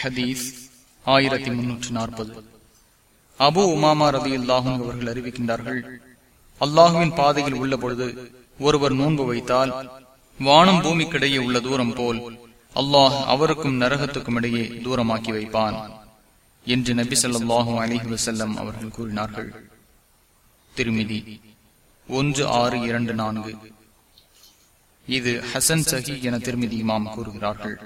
ஹதீஸ் ஆயிரத்தி முன்னூற்றி நாற்பது. அபு உமாமா ரதி அல்லாஹும் அவர்கள் அறிவிக்கின்றார்கள் அல்லாஹுவின் பாதையில் உள்ள பொழுது ஒருவர் நோன்பு வைத்தால் வானம் பூமிக்கிடையே உள்ள தூரம் போல் அல்லாஹ் அவருக்கும் நரகத்துக்கும் இடையே தூரமாக்கி வைப்பான் என்று நபி சொல்லாஹும் அலிஹி வசல்லம் அவர்கள் கூறினார்கள். திருமிதி ஒன்று ஆறு இரண்டு நான்கு. இது ஹசன் சஹி என திருமிதி இமாம் கூறுகிறார்கள்.